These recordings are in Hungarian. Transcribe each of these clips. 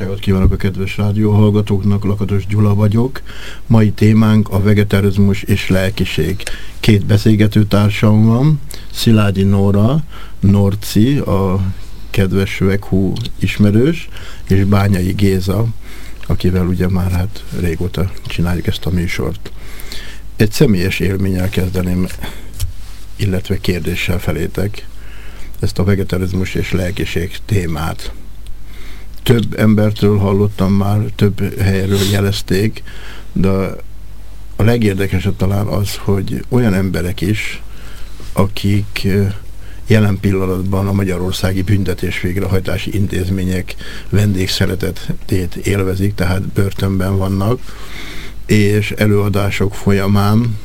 Boldogságot kívánok a kedves rádióhallgatóknak, Lakatos Gyula vagyok. Mai témánk a vegetarizmus és lelkiség. Két beszélgető társam van, Szilágyi Nóra, Norci, a kedves Veghú ismerős, és Bányai Géza, akivel ugye már hát régóta csináljuk ezt a műsort. Egy személyes élménnyel kezdeném, illetve kérdéssel felétek ezt a vegetarizmus és lelkiség témát több embertől hallottam már, több helyről jelezték, de a legérdekesebb talán az, hogy olyan emberek is, akik jelen pillanatban a Magyarországi Büntetés Végrehajtási Intézmények vendégszeretetét élvezik, tehát börtönben vannak, és előadások folyamán,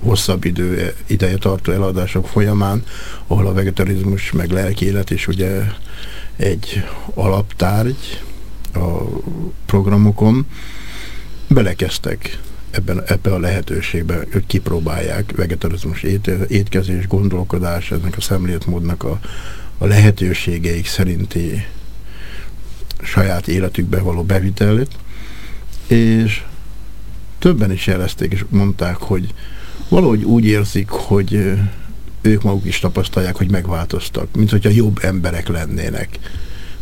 hosszabb idő, ideje tartó előadások folyamán, ahol a vegetarizmus meg lelki élet is ugye egy alaptárgy a programokon, belekezdtek ebben, ebbe a lehetőségbe, hogy kipróbálják vegetarizmus ét, étkezés, gondolkodás, ennek a szemléletmódnak a, a lehetőségeik szerinti saját életükbe való bevitelét, és többen is jelezték, és mondták, hogy valahogy úgy érzik, hogy ők maguk is tapasztalják, hogy megváltoztak, mint hogyha jobb emberek lennének.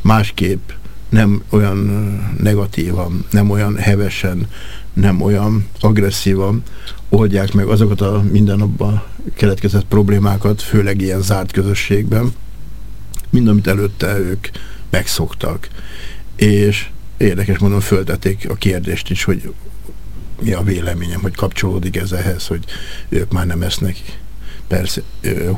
Másképp nem olyan negatívan, nem olyan hevesen, nem olyan agresszívan oldják meg azokat a mindennapban keletkezett problémákat, főleg ilyen zárt közösségben, mind amit előtte ők megszoktak. És érdekes mondom, föltették a kérdést is, hogy mi a véleményem, hogy kapcsolódik ez ehhez, hogy ők már nem esznek persze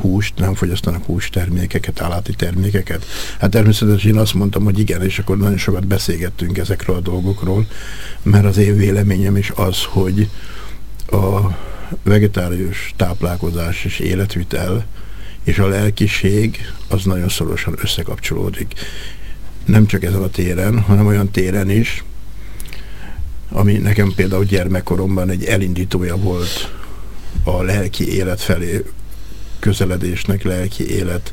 húst, nem fogyasztanak hústermékeket, állati termékeket. Hát természetesen én azt mondtam, hogy igen, és akkor nagyon sokat beszélgettünk ezekről a dolgokról, mert az én véleményem is az, hogy a vegetárius táplálkozás és életvitel és a lelkiség az nagyon szorosan összekapcsolódik. Nem csak ezen a téren, hanem olyan téren is, ami nekem például gyermekkoromban egy elindítója volt a lelki élet felé közeledésnek, lelki élet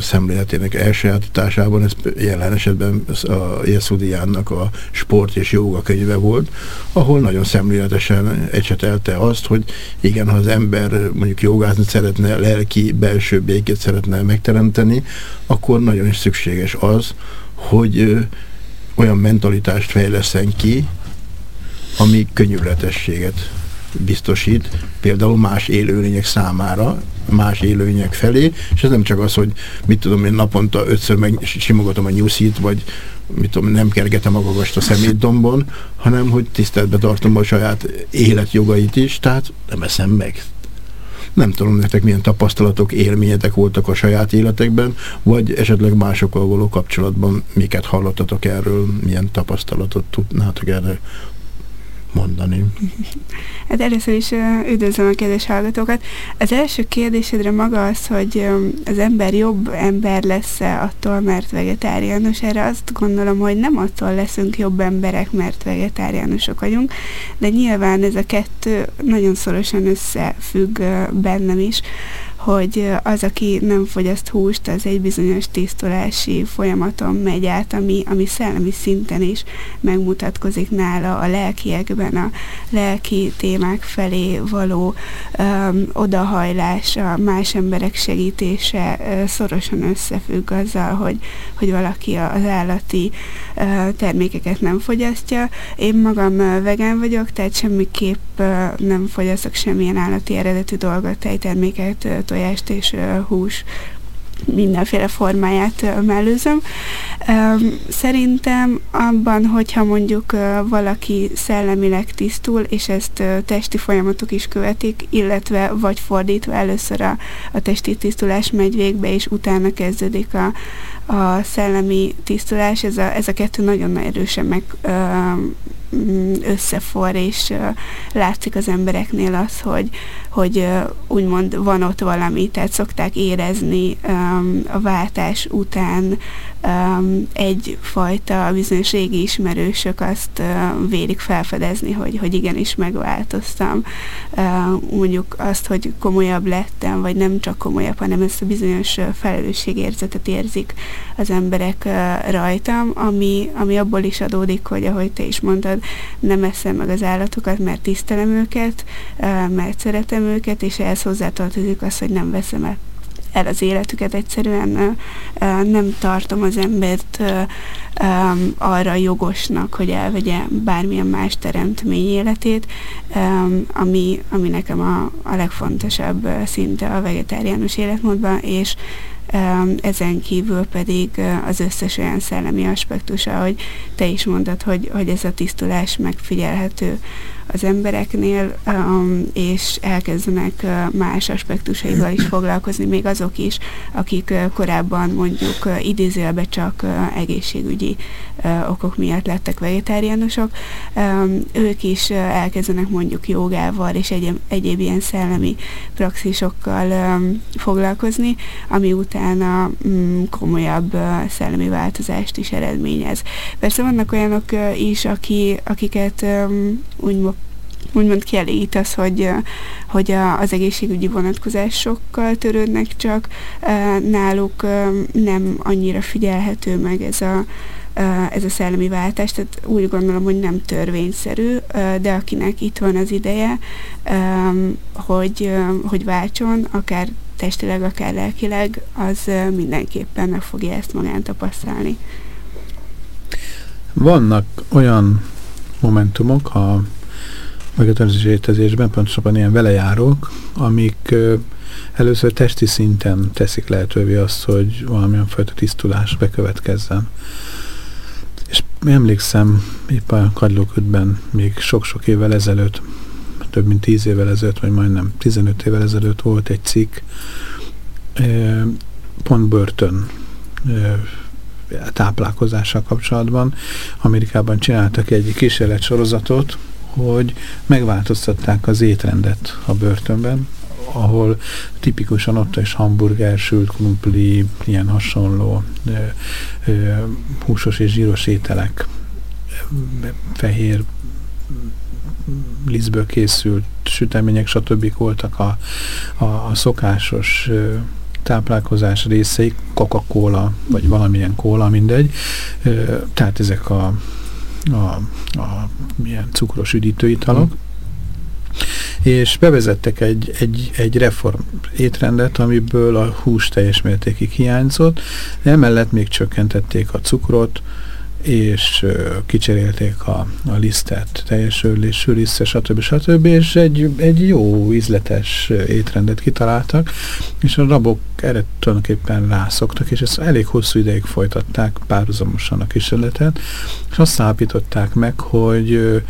szemléletének elsajátításában, ez jelen esetben a Jeszudiánnak a sport és joga könyve volt, ahol nagyon szemléletesen ecsetelte azt, hogy igen, ha az ember mondjuk jogázni szeretne, lelki belső békét szeretne megteremteni, akkor nagyon is szükséges az, hogy olyan mentalitást fejleszen ki, ami könnyűletességet biztosít, például más élőlények számára, más élőlények felé, és ez nem csak az, hogy mit tudom én naponta ötször meg simogatom a nyuszit, vagy mit tudom, nem kergetem a gagast a szemétdombon, hanem hogy tiszteletbe tartom a saját életjogait is, tehát nem eszem meg. Nem tudom nektek milyen tapasztalatok, élményetek voltak a saját életekben, vagy esetleg másokkal való kapcsolatban miket hallottatok erről, milyen tapasztalatot tudnátok erre mondani? Hát először is üdvözlöm a kedves hallgatókat. Az első kérdésedre maga az, hogy az ember jobb ember lesz-e attól, mert vegetáriánus. Erre azt gondolom, hogy nem attól leszünk jobb emberek, mert vegetáriánusok vagyunk, de nyilván ez a kettő nagyon szorosan összefügg bennem is hogy az, aki nem fogyaszt húst, az egy bizonyos tisztulási folyamaton megy át, ami, ami szellemi szinten is megmutatkozik nála a lelkiekben, a lelki témák felé való um, odahajlás, a más emberek segítése uh, szorosan összefügg azzal, hogy, hogy valaki az állati uh, termékeket nem fogyasztja. Én magam uh, vegán vagyok, tehát semmiképp uh, nem fogyasztok semmilyen állati eredetű dolgot, tejterméket, tojást és hús mindenféle formáját mellőzöm. Szerintem abban, hogyha mondjuk valaki szellemileg tisztul, és ezt testi folyamatok is követik, illetve vagy fordítva először a, a testi tisztulás megy végbe, és utána kezdődik a, a szellemi tisztulás, ez a, ez a kettő nagyon erősen meg összefor, és látszik az embereknél az, hogy, hogy úgymond van ott valami, tehát szokták érezni a váltás után egyfajta bizonyos régi ismerősök azt vélik felfedezni, hogy, hogy igenis megváltoztam. Mondjuk azt, hogy komolyabb lettem, vagy nem csak komolyabb, hanem ezt a bizonyos felelősségérzetet érzik az emberek rajtam, ami, ami abból is adódik, hogy ahogy te is mondtad, nem eszem meg az állatokat, mert tisztelem őket, mert szeretem őket, és ehhez hozzátartozik az, hogy nem veszem el el az életüket, egyszerűen nem tartom az embert arra jogosnak, hogy elvegye bármilyen más teremtmény életét, ami, ami nekem a, a legfontosabb szinte a vegetáriánus életmódban, és ezen kívül pedig az összes olyan szellemi aspektusa, hogy te is mondtad, hogy, hogy ez a tisztulás megfigyelhető az embereknél, um, és elkezdenek uh, más aspektusaival is foglalkozni, még azok is, akik uh, korábban mondjuk uh, idézőjelbe csak egészségügyi okok miatt lettek vegetáriánusok, um, ők is elkezdenek mondjuk jogával és egyéb, egyéb ilyen szellemi praxisokkal um, foglalkozni, ami utána mm, komolyabb szellemi változást is eredményez. Persze vannak olyanok is, aki, akiket úgy úgymond kielégít hogy, hogy az egészségügyi vonatkozásokkal törődnek, csak náluk nem annyira figyelhető meg ez a, ez a szellemi váltás, tehát úgy gondolom, hogy nem törvényszerű, de akinek itt van az ideje, hogy, hogy váltson, akár testileg, akár lelkileg, az mindenképpen meg fogja ezt magán tapasztalni. Vannak olyan momentumok, ha vegetárius étezésben, pontosabban ilyen velejárók, amik először testi szinten teszik lehetővé azt, hogy valamilyen fajta tisztulás bekövetkezzen. És emlékszem, épp a kagylóködben még sok-sok évvel ezelőtt, több mint tíz évvel ezelőtt, vagy majdnem 15 évvel ezelőtt volt egy cikk, pont börtön táplálkozással kapcsolatban. Amerikában csináltak egy kísérlet sorozatot, hogy megváltoztatták az étrendet a börtönben, ahol tipikusan ott is hamburger, sült krumpli, ilyen hasonló ö, ö, húsos és zsíros ételek, fehér lisztből készült sütemények, stb. voltak a, a, a szokásos ö, táplálkozás részei, Coca-Cola, vagy valamilyen kóla, mindegy. Ö, tehát ezek a a, a milyen cukros üdítőitalok, mm. és bevezettek egy, egy, egy reform étrendet, amiből a hús teljes mértékig hiányzott, emellett még csökkentették a cukrot, és kicserélték a, a lisztet, teljes örlésű lisztre, stb. stb. és egy, egy jó ízletes étrendet kitaláltak, és a rabok erre tulajdonképpen rászoktak, és ezt elég hosszú ideig folytatták párhuzamosan a kísérletet, és azt állapították meg, hogy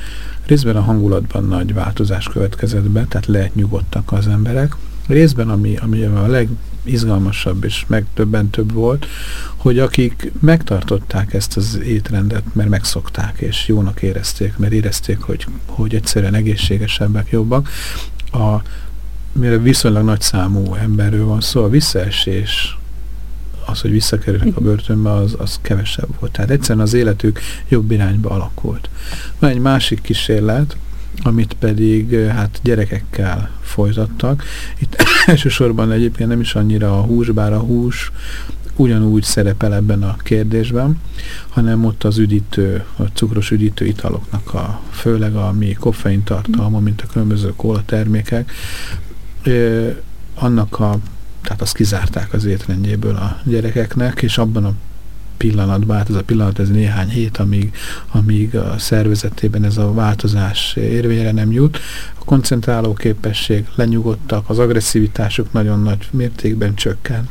részben a hangulatban nagy változás következett be, tehát lehet nyugodtak az emberek, részben, ami, ami a leg izgalmasabb és meg többen több volt, hogy akik megtartották ezt az étrendet, mert megszokták, és jónak érezték, mert érezték, hogy, hogy egyszerűen egészségesebbek, jobbak, a, mire viszonylag nagy számú emberről van szó, a visszaesés az, hogy visszakerülnek a börtönbe, az, az kevesebb volt. Tehát egyszerűen az életük jobb irányba alakult. Van egy másik kísérlet, amit pedig hát gyerekekkel folytattak. Itt elsősorban egyébként nem is annyira a hús, bár a hús ugyanúgy szerepel ebben a kérdésben, hanem ott az üdítő, a cukros üdítő italoknak a, főleg a mi koffein tartalma, mint a különböző kóla termékek, annak a, tehát azt kizárták az étrendjéből a gyerekeknek, és abban a pillanatban, hát ez a pillanat, ez néhány hét, amíg, amíg a szervezetében ez a változás érvényre nem jut. A koncentráló képesség lenyugodtak, az agresszivitásuk nagyon nagy mértékben csökken.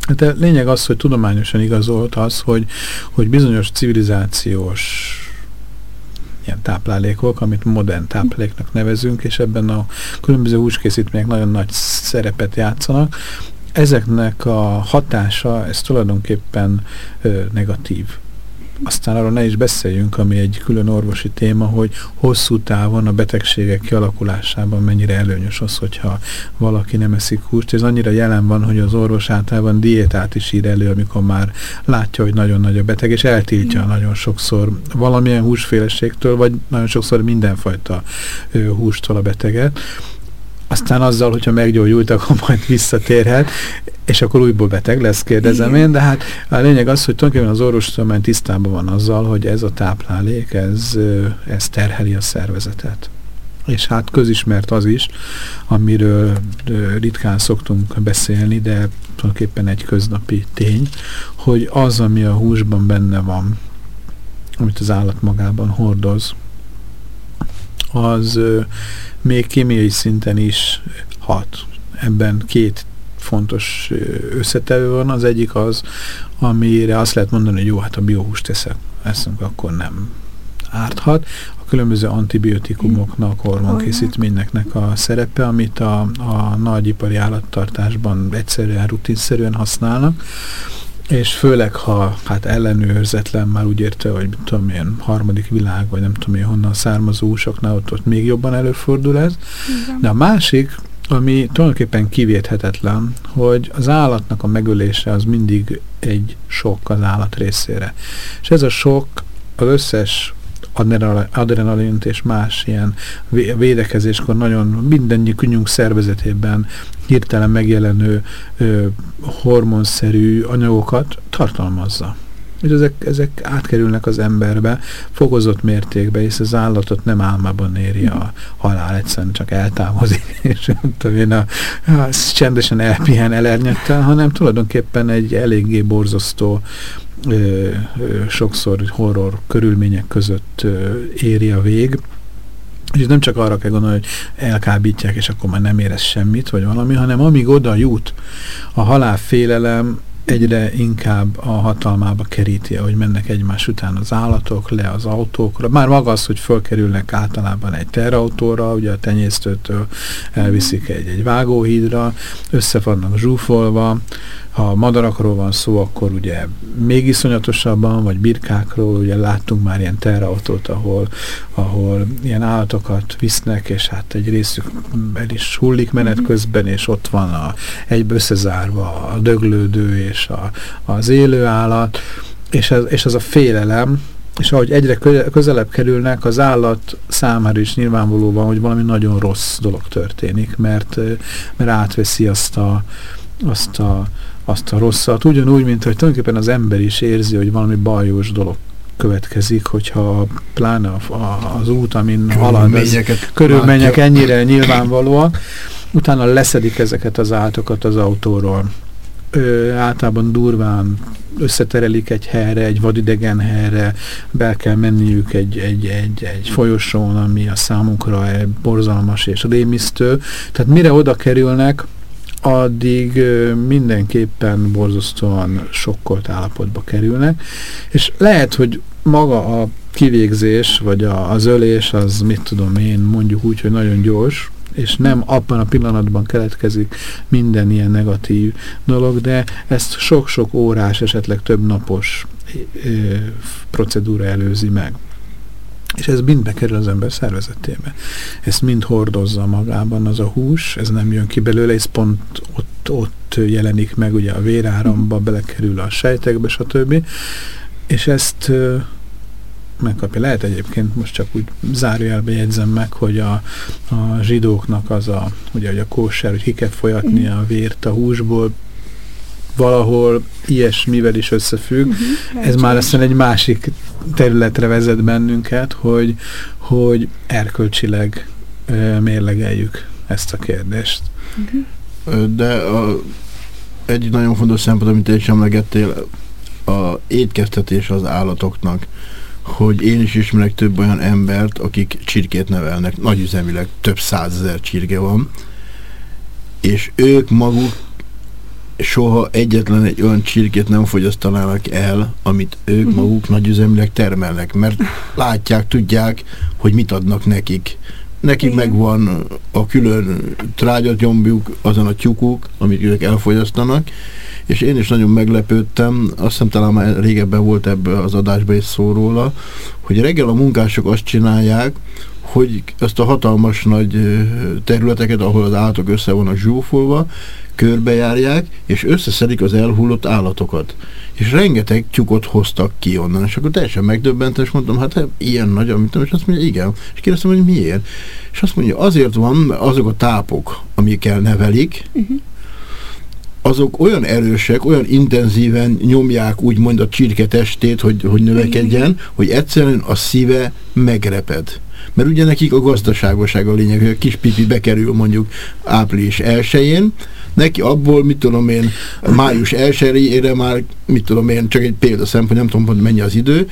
Hát lényeg az, hogy tudományosan igazolt az, hogy, hogy bizonyos civilizációs ilyen táplálékok, amit modern tápláléknak nevezünk, és ebben a különböző húskészítmények nagyon nagy szerepet játszanak. Ezeknek a hatása, ez tulajdonképpen ö, negatív aztán arról ne is beszéljünk, ami egy külön orvosi téma, hogy hosszú távon a betegségek kialakulásában mennyire előnyös az, hogyha valaki nem eszik húst. Ez annyira jelen van, hogy az orvos általában diétát is ír elő, amikor már látja, hogy nagyon nagy a beteg, és eltiltja mm. nagyon sokszor valamilyen húsféleségtől, vagy nagyon sokszor mindenfajta ö, hústól a beteget aztán azzal, hogyha meggyógyult, akkor majd visszatérhet, és akkor újból beteg lesz, kérdezem Igen. én, de hát a lényeg az, hogy tulajdonképpen az orvostudomány tisztában van azzal, hogy ez a táplálék, ez, ez terheli a szervezetet. És hát közismert az is, amiről ritkán szoktunk beszélni, de tulajdonképpen egy köznapi tény, hogy az, ami a húsban benne van, amit az állat magában hordoz, az még kémiai szinten is hat. Ebben két fontos összetevő van. Az egyik az, amire azt lehet mondani, hogy jó, hát a biohúst teszek, eszünk, akkor nem árthat. A különböző antibiotikumoknak, hormonkészítményeknek a szerepe, amit a, a nagyipari állattartásban egyszerűen, rutinszerűen használnak és főleg, ha hát ellenőrzetlen már úgy érte, hogy mit tudom én, harmadik világ, vagy nem tudom én honnan származó úsoknál ott, ott még jobban előfordul ez. Igen. De a másik, ami tulajdonképpen kivéthetetlen, hogy az állatnak a megölése az mindig egy sok az állat részére. És ez a sok az összes adrenalint és más ilyen védekezéskor nagyon mindennyikünk szervezetében hirtelen megjelenő ö, hormonszerű anyagokat tartalmazza. És ezek, ezek átkerülnek az emberbe fokozott mértékbe, és az állatot nem álmában éri a halál, egyszerűen csak eltávozik, és tudom én, a, a, csendesen elpihen elernyettel, hanem tulajdonképpen egy eléggé borzasztó sokszor horror körülmények között éri a vég, és nem csak arra kell gondolni, hogy elkábítják, és akkor már nem érez semmit, vagy valami, hanem amíg oda jut a halálfélelem, egyre inkább a hatalmába keríti, hogy mennek egymás után az állatok, le az autókra. Már maga az, hogy fölkerülnek általában egy terautóra, ugye a tenyésztőtől elviszik egy, egy vágóhídra, össze vannak zsúfolva, ha madarakról van szó, akkor ugye még iszonyatosabban, vagy birkákról, ugye láttunk már ilyen terautót, ahol, ahol ilyen állatokat visznek, és hát egy részük el is hullik menet mhm. közben, és ott van a, egybe összezárva a döglődő és a, az élő állat, és ez, és az a félelem, és ahogy egyre közelebb kerülnek, az állat számára is nyilvánvaló van, hogy valami nagyon rossz dolog történik, mert, mert átveszi azt a, azt a azt a rosszat, ugyanúgy, mint hogy tulajdonképpen az ember is érzi, hogy valami bajos dolog következik, hogyha pláne a, a, az út, amin halad, ez, körülmények ennyire nyilvánvalóak, utána leszedik ezeket az állatokat az autóról. Ö, általában durván összeterelik egy helyre, egy vadidegen helyre, be kell menniük egy, egy, egy, egy folyosón, ami a számunkra borzalmas és rémisztő. Tehát mire oda kerülnek, addig mindenképpen borzasztóan sokkolt állapotba kerülnek, és lehet, hogy maga a kivégzés, vagy a, az ölés, az mit tudom én, mondjuk úgy, hogy nagyon gyors, és nem abban a pillanatban keletkezik minden ilyen negatív dolog, de ezt sok-sok órás, esetleg több napos ö, procedúra előzi meg. És ez mind bekerül az ember szervezetébe. Ezt mind hordozza magában az a hús, ez nem jön ki belőle, ez pont ott, ott jelenik meg, ugye a véráramba belekerül a sejtekbe, stb. És ezt megkapja. Lehet egyébként, most csak úgy zárójelbe jegyzem meg, hogy a, a zsidóknak az a, ugye, hogy a kóser, hogy ki kell folyatni a vért a húsból, valahol ilyesmivel is összefügg. Uh -huh, Ez már aztán egy másik területre vezet bennünket, hogy, hogy erkölcsileg uh, mérlegeljük ezt a kérdést. Uh -huh. De a, egy nagyon fontos szempont, amit te is emlegettél, a étkeztetés az állatoknak, hogy én is ismerek több olyan embert, akik csirkét nevelnek, nagyüzemileg több százezer csirke van, és ők maguk soha egyetlen egy olyan csirkét nem fogyasztanának el, amit ők uh-huh. maguk nagyüzemileg termelnek, mert látják, tudják, hogy mit adnak nekik. Nekik Igen. megvan a külön trágyatjombjuk, azon a tyukuk, amit ők elfogyasztanak, és én is nagyon meglepődtem, azt hiszem talán már régebben volt ebbe az adásban is szó róla, hogy reggel a munkások azt csinálják, hogy ezt a hatalmas nagy területeket, ahol az állatok össze vannak zsúfolva, körbejárják, és összeszedik az elhullott állatokat. És rengeteg tyukot hoztak ki onnan, és akkor teljesen megdöbbentem, és mondtam, hát, hát ilyen nagy, amit és azt mondja, igen. És kérdeztem, hogy miért? És azt mondja, azért van, mert azok a tápok, amikkel nevelik, uh-huh azok olyan erősek, olyan intenzíven nyomják úgymond a csirke testét, hogy, hogy növekedjen, hogy egyszerűen a szíve megreped. Mert ugye nekik a gazdaságoság a lényeg, hogy a kis pipi bekerül mondjuk április 1 neki abból, mit tudom én, május 1 már, mit tudom én, csak egy példa szempont, nem tudom, hogy mennyi az idő,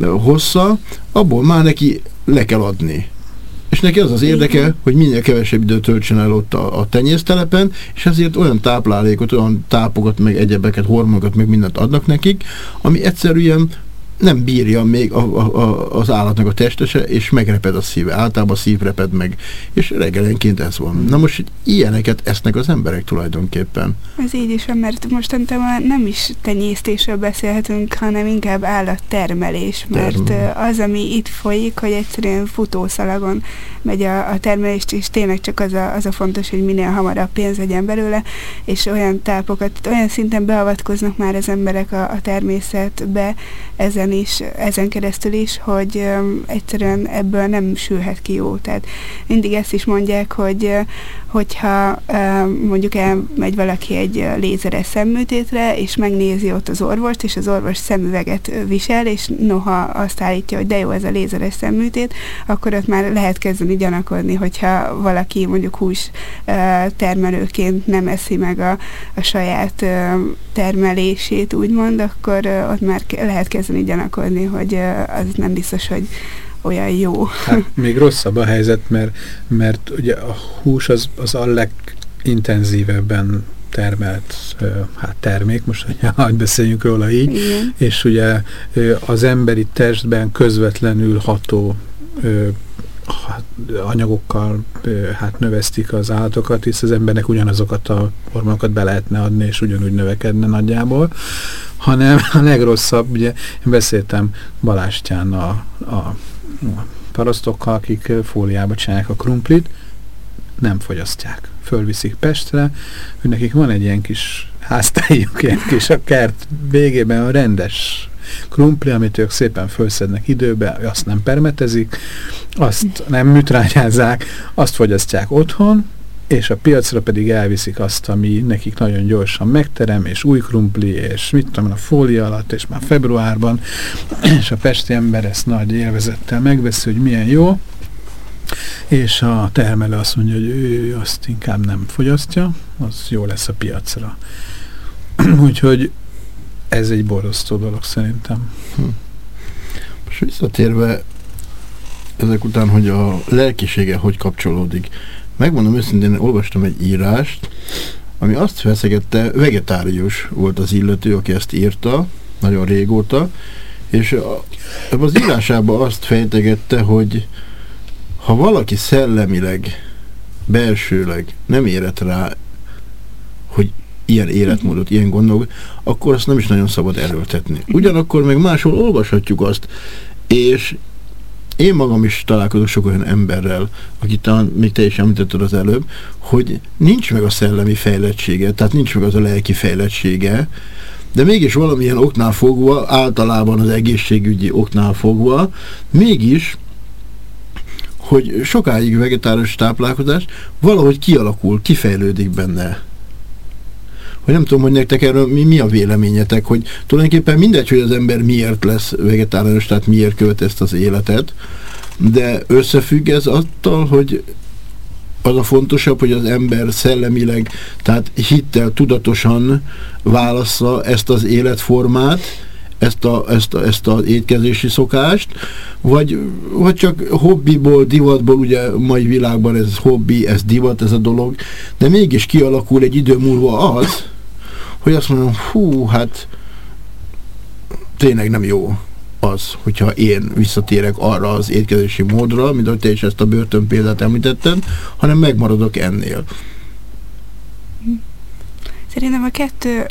hossza, abból már neki le kell adni. És neki az az érdeke, hogy minél kevesebb időt töltsön el ott a, a tenyésztelepen, és ezért olyan táplálékot, olyan tápokat, meg egyebeket, hormonokat, meg mindent adnak nekik, ami egyszerűen nem bírja még a, a, a, az állatnak a testese, és megreped a szíve. Általában a szív reped meg, és reggelenként ez van. Na most ilyeneket esznek az emberek tulajdonképpen. Ez így is van, mert mostantól nem is tenyésztésről beszélhetünk, hanem inkább állattermelés, mert Termel. az, ami itt folyik, hogy egyszerűen futószalagon megy a, a termelés, és tényleg csak az a, az a fontos, hogy minél hamarabb pénz legyen belőle, és olyan tápokat, olyan szinten beavatkoznak már az emberek a, a természetbe ezen is, ezen keresztül is, hogy egyszerűen ebből nem sülhet ki jó. Tehát mindig ezt is mondják, hogy hogyha mondjuk elmegy valaki egy lézeres szemműtétre, és megnézi ott az orvost, és az orvos szemüveget visel, és noha azt állítja, hogy de jó ez a lézeres szemműtét, akkor ott már lehet kezdeni gyanakodni, hogyha valaki mondjuk hús termelőként nem eszi meg a, a saját termelését, úgymond, akkor ott már lehet kezdeni gyanakodni, hogy az nem biztos, hogy olyan jó. Hát, még rosszabb a helyzet, mert, mert ugye a hús az, az a legintenzívebben termelt hát termék, most hogy beszéljünk róla így, Igen. és ugye az emberi testben közvetlenül ható anyagokkal hát növesztik az állatokat, hisz az embernek ugyanazokat a hormonokat be lehetne adni, és ugyanúgy növekedne nagyjából, hanem a legrosszabb, ugye én beszéltem Balástyán a, a parasztokkal, akik fóliába csinálják a krumplit, nem fogyasztják. Fölviszik Pestre, hogy nekik van egy ilyen kis háztájuk, ilyen kis a kert végében a rendes krumpli, amit ők szépen felszednek időbe, azt nem permetezik, azt nem műtrányázzák, azt fogyasztják otthon, és a piacra pedig elviszik azt, ami nekik nagyon gyorsan megterem, és új krumpli, és mit tudom, a fólia alatt, és már februárban, és a pesti ember ezt nagy élvezettel megveszi, hogy milyen jó, és a termelő azt mondja, hogy ő azt inkább nem fogyasztja, az jó lesz a piacra. Úgyhogy ez egy borzasztó dolog szerintem. Hm. Most visszatérve ezek után, hogy a lelkisége hogy kapcsolódik. Megmondom őszintén, olvastam egy írást, ami azt feszegette, vegetárius volt az illető, aki ezt írta, nagyon régóta, és a, az írásában azt fejtegette, hogy ha valaki szellemileg, belsőleg nem érett rá, hogy ilyen életmódot, ilyen gondolok, akkor azt nem is nagyon szabad erőltetni. Ugyanakkor meg máshol olvashatjuk azt, és én magam is találkozok sok olyan emberrel, akit talán még te is említetted az előbb, hogy nincs meg a szellemi fejlettsége, tehát nincs meg az a lelki fejlettsége, de mégis valamilyen oknál fogva, általában az egészségügyi oknál fogva, mégis hogy sokáig vegetáris táplálkozás valahogy kialakul, kifejlődik benne hogy nem tudom, hogy nektek erről mi, mi a véleményetek, hogy tulajdonképpen mindegy, hogy az ember miért lesz vegetáriánus, tehát miért követ ezt az életet, de összefügg ez attól, hogy az a fontosabb, hogy az ember szellemileg, tehát hittel, tudatosan válassza ezt az életformát, ezt, a, ezt, a, ezt az étkezési szokást, vagy, vagy csak hobbiból, divatból, ugye mai világban ez hobbi, ez divat, ez a dolog, de mégis kialakul egy idő múlva az, hogy azt mondom, hú, hát tényleg nem jó az, hogyha én visszatérek arra az étkezési módra, mint ahogy te is ezt a börtön példát említetted, hanem megmaradok ennél. Szerintem a kettő,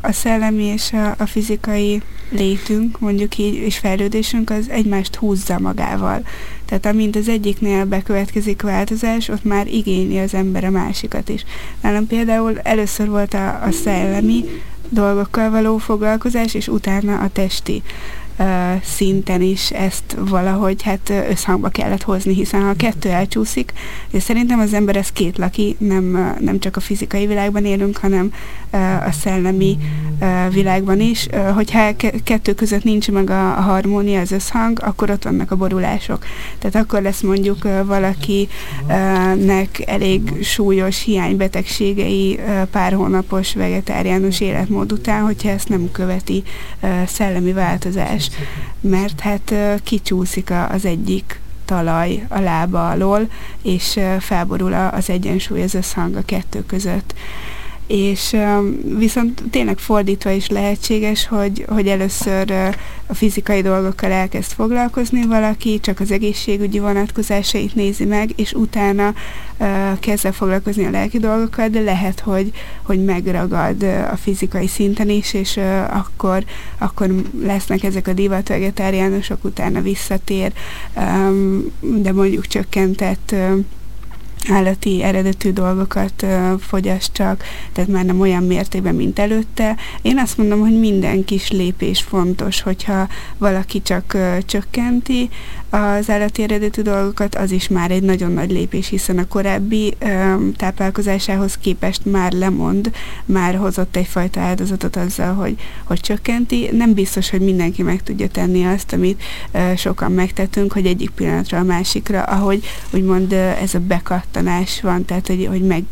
a szellemi és a, a fizikai létünk, mondjuk így, és fejlődésünk az egymást húzza magával. Tehát amint az egyiknél bekövetkezik változás, ott már igényli az ember a másikat is. Nálam például először volt a, a szellemi dolgokkal való foglalkozás, és utána a testi szinten is ezt valahogy hát összhangba kellett hozni, hiszen ha a kettő elcsúszik, és szerintem az ember ez két laki, nem, nem csak a fizikai világban élünk, hanem a szellemi világban is. Hogyha kettő között nincs meg a, harmónia, az összhang, akkor ott vannak a borulások. Tehát akkor lesz mondjuk valakinek elég súlyos hiánybetegségei pár hónapos vegetáriánus életmód után, hogyha ezt nem követi szellemi változás mert hát kicsúszik az egyik talaj a lába alól, és felborul az egyensúly, az összhang a kettő között és viszont tényleg fordítva is lehetséges, hogy, hogy először a fizikai dolgokkal elkezd foglalkozni valaki, csak az egészségügyi vonatkozásait nézi meg, és utána kezd foglalkozni a lelki dolgokkal, de lehet, hogy, hogy megragad a fizikai szinten is, és akkor, akkor lesznek ezek a divat vegetáriánusok, utána visszatér, de mondjuk csökkentett állati eredetű dolgokat fogyaszt csak, tehát már nem olyan mértékben, mint előtte. Én azt mondom, hogy minden kis lépés fontos, hogyha valaki csak csökkenti az állati eredetű dolgokat, az is már egy nagyon nagy lépés, hiszen a korábbi um, táplálkozásához képest már lemond, már hozott egyfajta áldozatot azzal, hogy, hogy csökkenti. Nem biztos, hogy mindenki meg tudja tenni azt, amit uh, sokan megtettünk, hogy egyik pillanatra a másikra, ahogy úgymond uh, ez a bekattanás van, tehát hogy, hogy meg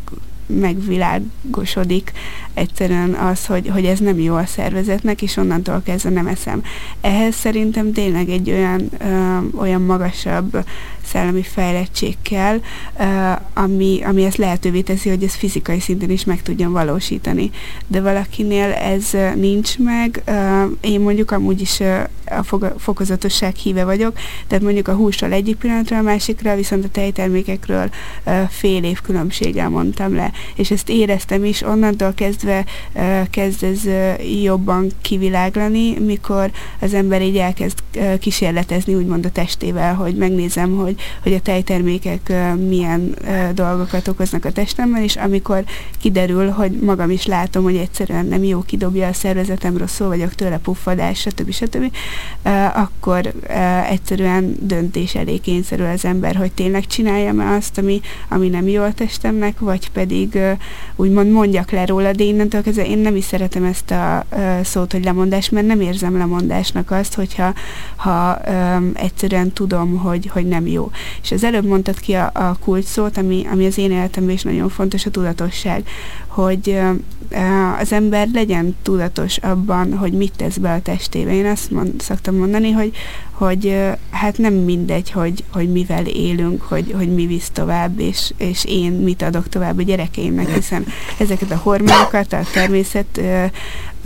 megvilágosodik egyszerűen az, hogy, hogy ez nem jó a szervezetnek, és onnantól kezdve nem eszem. Ehhez szerintem tényleg egy olyan, ö, olyan magasabb szellemi fejlettség kell, ö, ami, ami ezt lehetővé teszi, hogy ez fizikai szinten is meg tudjon valósítani. De valakinél ez nincs meg, ö, én mondjuk amúgy is a fokozatosság híve vagyok, tehát mondjuk a húsról egyik pillanatra a másikra, viszont a tejtermékekről fél év különbséggel mondtam le. És ezt éreztem is, onnantól kezdve kezd ez jobban kiviláglani, mikor az ember így elkezd kísérletezni úgymond a testével, hogy megnézem, hogy, hogy a tejtermékek milyen dolgokat okoznak a testemben, és amikor kiderül, hogy magam is látom, hogy egyszerűen nem jó, kidobja a szervezetem, rosszul vagyok tőle, puffadás, stb. stb akkor egyszerűen döntés elé kényszerül az ember, hogy tényleg csináljam-e azt, ami, ami nem jó a testemnek, vagy pedig úgymond mondjak le róla, de innentől kezdve én nem is szeretem ezt a szót, hogy lemondás, mert nem érzem lemondásnak azt, hogyha ha egyszerűen tudom, hogy, hogy nem jó. És az előbb mondtad ki a, a kult szót, ami, ami az én életemben is nagyon fontos, a tudatosság, hogy az ember legyen tudatos abban, hogy mit tesz be a testébe. Én azt mond, szoktam mondani, hogy, hogy hát nem mindegy, hogy, hogy mivel élünk, hogy, hogy mi visz tovább, és, és én mit adok tovább a gyerekeimnek, hiszen ezeket a hormonokat a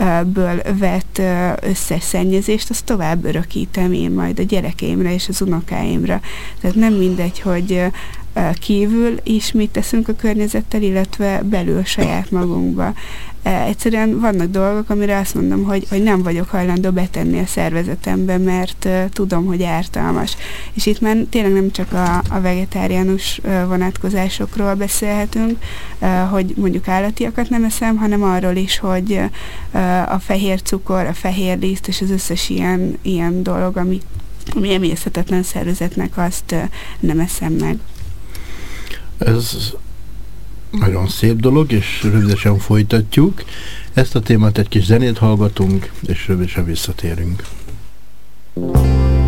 természetből vett összes szennyezést, azt tovább örökítem én majd a gyerekeimre és az unokáimra. Tehát nem mindegy, hogy kívül is mit teszünk a környezettel, illetve belül saját magunkba. Egyszerűen vannak dolgok, amire azt mondom, hogy, hogy nem vagyok hajlandó betenni a szervezetembe, mert tudom, hogy ártalmas. És itt már tényleg nem csak a, a vegetáriánus vonatkozásokról beszélhetünk, hogy mondjuk állatiakat nem eszem, hanem arról is, hogy a fehér cukor, a fehér liszt és az összes ilyen, ilyen dolog, ami, ami emészhetetlen szervezetnek, azt nem eszem meg. Ez nagyon szép dolog, és rövidesen folytatjuk. Ezt a témát egy kis zenét hallgatunk, és rövidesen visszatérünk. thank you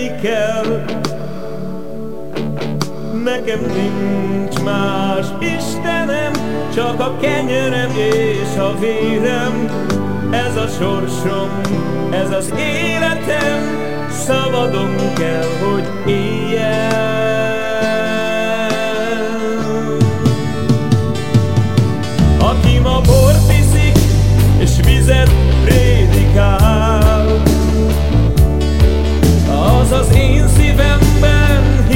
védeni kell. Nekem nincs más Istenem, csak a kenyerem és a vérem. Ez a sorsom, ez az életem Szabadon kell, hogy éljen. Aki ma bort iszik, és vizet Az az én szívemben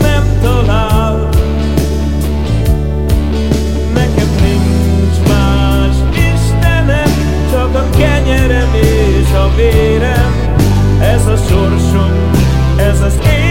nem talál. Nekem nincs más csak a kenyerem és a vérem. Ez a sorsom, ez az életem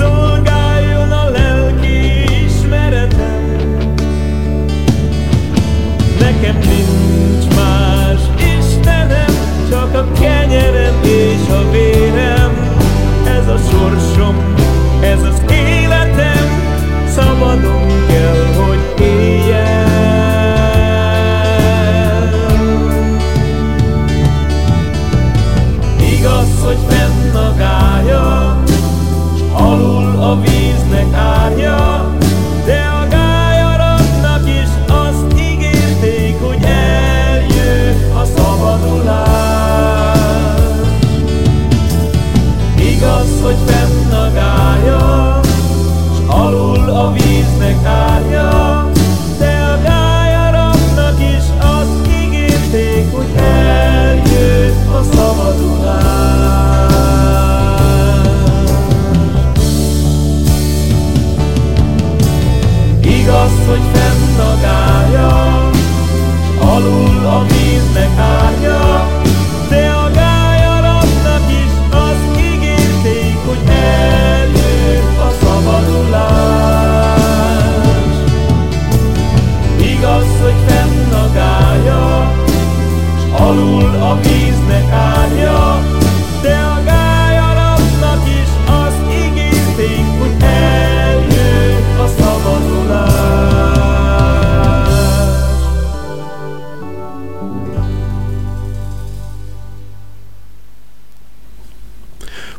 hogy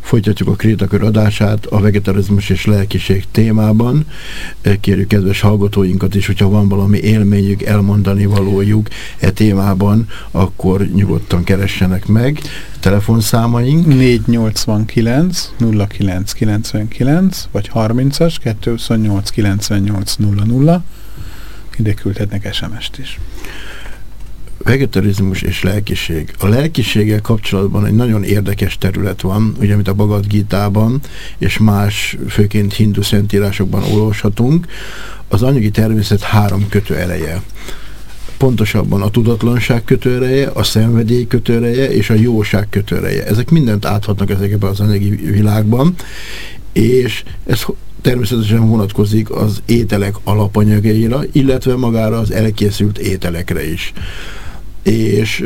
Folytatjuk a Krétakör adását a vegetarizmus és lelkiség témában. Kérjük kedves hallgatóinkat is, hogyha van valami élményük, elmondani valójuk e témában, akkor nyugodtan keressenek meg. Telefonszámaink 489 0999 vagy 30-as 228 98 00 ide küldhetnek SMS-t is. Vegetarizmus és lelkiség. A lelkiséggel kapcsolatban egy nagyon érdekes terület van, ugye, amit a Bhagavad Gita-ban és más, főként hindu szentírásokban olvashatunk. Az anyagi természet három kötőereje. Pontosabban a tudatlanság kötőereje, a szenvedély kötőereje és a jóság kötőereje. Ezek mindent áthatnak ezekben az anyagi világban, és ez természetesen vonatkozik az ételek alapanyagaira, illetve magára az elkészült ételekre is és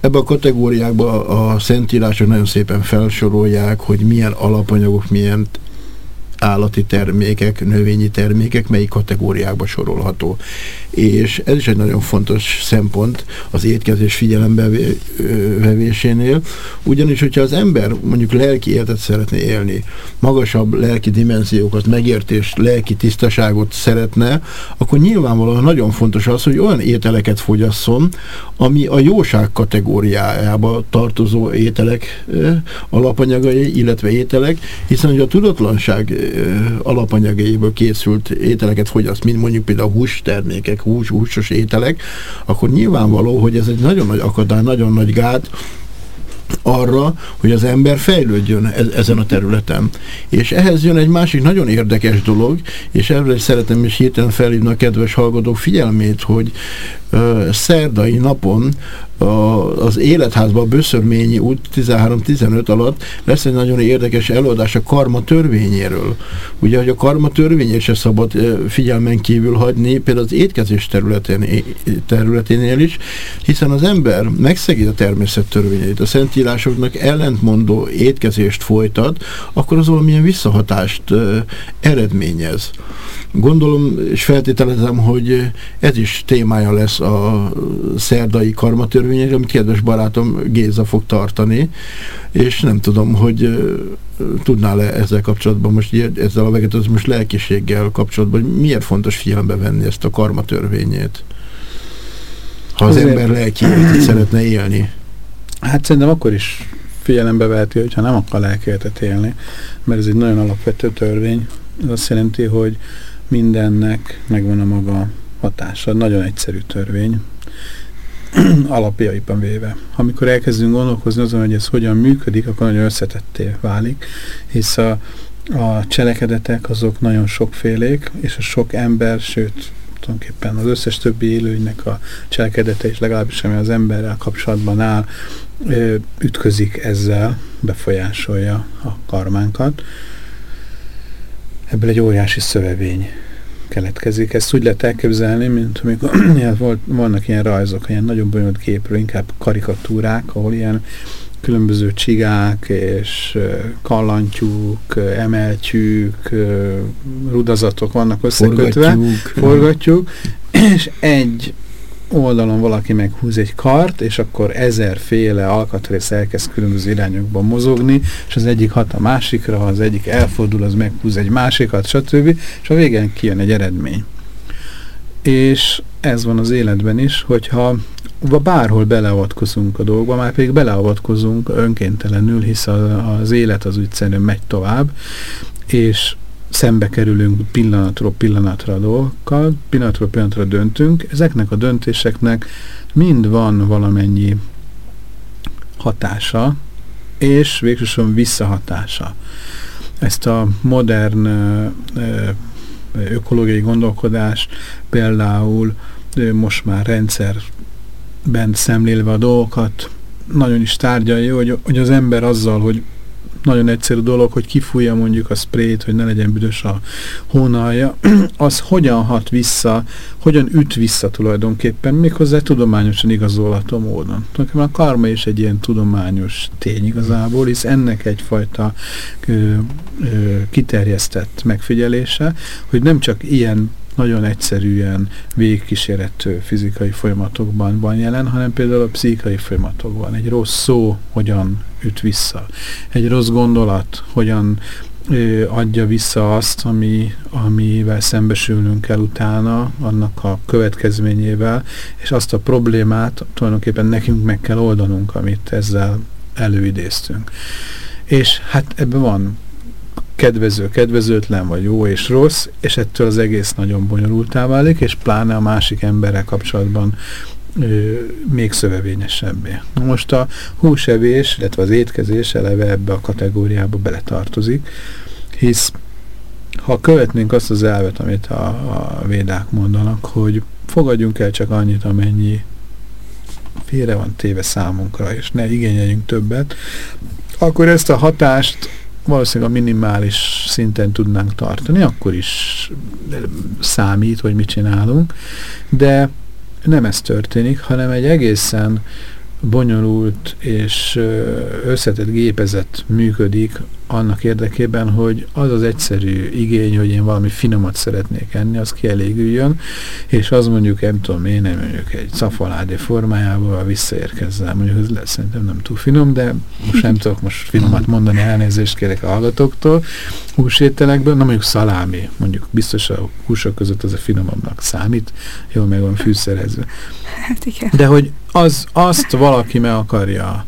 ebbe a kategóriákba a szentírások nagyon szépen felsorolják, hogy milyen alapanyagok, milyen állati termékek, növényi termékek melyik kategóriába sorolható. És ez is egy nagyon fontos szempont az étkezés figyelembevevésénél, ugyanis, hogyha az ember mondjuk lelki életet szeretne élni, magasabb lelki dimenziókat, megértést, lelki tisztaságot szeretne, akkor nyilvánvalóan nagyon fontos az, hogy olyan ételeket fogyasszon, ami a jóság kategóriájába tartozó ételek alapanyagai, illetve ételek, hiszen hogy a tudatlanság alapanyagaiból készült ételeket fogyaszt, mint mondjuk például hústermékek, hús, húsos ételek, akkor nyilvánvaló, hogy ez egy nagyon nagy akadály, nagyon nagy gát, arra, hogy az ember fejlődjön e ezen a területen. És ehhez jön egy másik nagyon érdekes dolog, és erre is szeretném is hirtelen felhívni a kedves hallgatók figyelmét, hogy ö, szerdai napon a, az életházban Böszörményi út 13-15 alatt lesz egy nagyon érdekes előadás a karma törvényéről. Ugye, hogy a karma törvényét se szabad figyelmen kívül hagyni, például az étkezés területén, területénél is, hiszen az ember megszegi a természet törvényeit, a szentírásoknak ellentmondó étkezést folytat, akkor az valamilyen visszahatást eredményez. Gondolom és feltételezem, hogy ez is témája lesz a szerdai karmatörvények, amit kedves barátom Géza fog tartani, és nem tudom, hogy tudnál-e ezzel kapcsolatban most ezzel a vegetőzmus lelkiséggel kapcsolatban, hogy miért fontos figyelembe venni ezt a karmatörvényét? Ha az Azért... ember lelki szeretne élni. Hát szerintem akkor is figyelembe veheti, hogyha nem akar lelkéletet élni, mert ez egy nagyon alapvető törvény. Ez azt jelenti, hogy mindennek megvan a maga hatása. Nagyon egyszerű törvény, alapjaiban véve. Amikor elkezdünk gondolkozni azon, hogy ez hogyan működik, akkor nagyon összetetté válik, hisz a, a cselekedetek azok nagyon sokfélék, és a sok ember, sőt, tulajdonképpen az összes többi élőnynek a cselekedete is legalábbis, ami az emberrel kapcsolatban áll, ütközik ezzel, befolyásolja a karmánkat ebből egy óriási szövevény keletkezik. Ezt úgy lehet elképzelni, mint amikor volt, vannak ilyen rajzok, ilyen nagyon bonyolult képről, inkább karikatúrák, ahol ilyen különböző csigák és kallantyúk, emeltyűk, rudazatok vannak összekötve. Forgatjuk. Forgatjuk, és egy oldalon valaki meghúz egy kart, és akkor ezerféle alkatrész elkezd különböző irányokban mozogni, és az egyik hat a másikra, ha az egyik elfordul, az meghúz egy másikat, stb. És a végén kijön egy eredmény. És ez van az életben is, hogyha bárhol beleavatkozunk a dolgba, már pedig beleavatkozunk önkéntelenül, hisz az élet az úgy szerintem megy tovább, és szembe kerülünk pillanatról pillanatra a dolgokkal, pillanatról pillanatra döntünk, ezeknek a döntéseknek mind van valamennyi hatása, és végsősorban visszahatása. Ezt a modern ökológiai gondolkodás például most már rendszerben szemlélve a dolgokat nagyon is tárgyalja, hogy, hogy az ember azzal, hogy nagyon egyszerű dolog, hogy kifújja mondjuk a sprayt, hogy ne legyen büdös a hónalja, az hogyan hat vissza, hogyan üt vissza tulajdonképpen, méghozzá tudományosan igazolható módon. A karma is egy ilyen tudományos tény igazából, hisz ennek egyfajta ö, ö, kiterjesztett megfigyelése, hogy nem csak ilyen nagyon egyszerűen végigkísérető fizikai folyamatokban van jelen, hanem például a pszichai folyamatokban. Egy rossz szó hogyan üt vissza. Egy rossz gondolat hogyan adja vissza azt, ami, amivel szembesülnünk kell utána, annak a következményével, és azt a problémát tulajdonképpen nekünk meg kell oldanunk, amit ezzel előidéztünk. És hát ebben van kedvező, kedvezőtlen, vagy jó és rossz, és ettől az egész nagyon bonyolultá válik, és pláne a másik emberrel kapcsolatban még szövevényesebbé. Most a húsevés, illetve az étkezés eleve ebbe a kategóriába beletartozik, hisz ha követnénk azt az elvet, amit a, a védák mondanak, hogy fogadjunk el csak annyit, amennyi félre van téve számunkra, és ne igényeljünk többet, akkor ezt a hatást valószínűleg a minimális szinten tudnánk tartani, akkor is számít, hogy mit csinálunk, de nem ez történik, hanem egy egészen bonyolult és összetett gépezet működik annak érdekében, hogy az az egyszerű igény, hogy én valami finomat szeretnék enni, az kielégüljön, és az mondjuk, nem tudom én, nem mondjuk egy szafaládé formájával visszaérkezzel. Mondjuk ez lesz, szerintem nem túl finom, de most nem tudok most finomat mondani, elnézést kérek a hallgatóktól. Húsételekből, na mondjuk szalámi, mondjuk biztos a húsok között az a finomabbnak számít, jól meg van fűszerezve. Hát igen. De hogy az, azt valaki meg akarja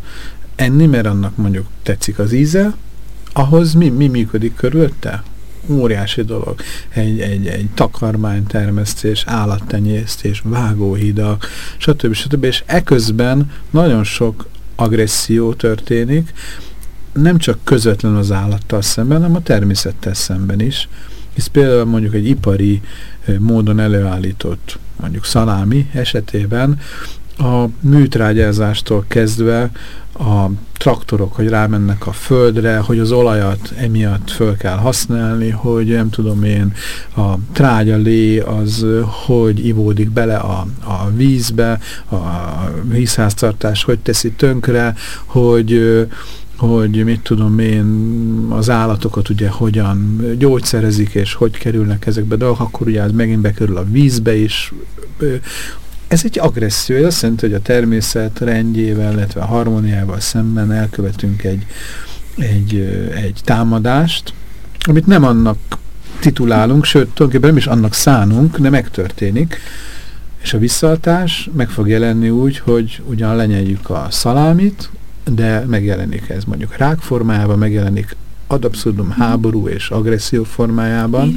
enni, mert annak mondjuk tetszik az íze, ahhoz mi, mi működik körülötte? Óriási dolog. Egy, egy, egy takarmánytermesztés, állattenyésztés, vágóhidak, stb. stb. És eközben nagyon sok agresszió történik, nem csak közvetlen az állattal szemben, hanem a természettel szemben is. Hisz például mondjuk egy ipari módon előállított mondjuk szalámi esetében a műtrágyázástól kezdve a traktorok, hogy rámennek a földre, hogy az olajat emiatt föl kell használni, hogy nem tudom én, a trágyalé az hogy ivódik bele a, a vízbe, a vízháztartás hogy teszi tönkre, hogy hogy mit tudom én, az állatokat ugye hogyan gyógyszerezik, és hogy kerülnek ezekbe dolgok, akkor ugye ez megint bekerül a vízbe is, ez egy agresszió, ez azt jelenti, hogy a természet rendjével, illetve a harmóniával szemben elkövetünk egy, egy, egy támadást, amit nem annak titulálunk, sőt, tulajdonképpen nem is annak szánunk, de megtörténik. És a visszahatás meg fog jelenni úgy, hogy ugyan lenyeljük a szalámit, de megjelenik ez mondjuk rákformájában, megjelenik ad abszurdum háború és agresszió formájában,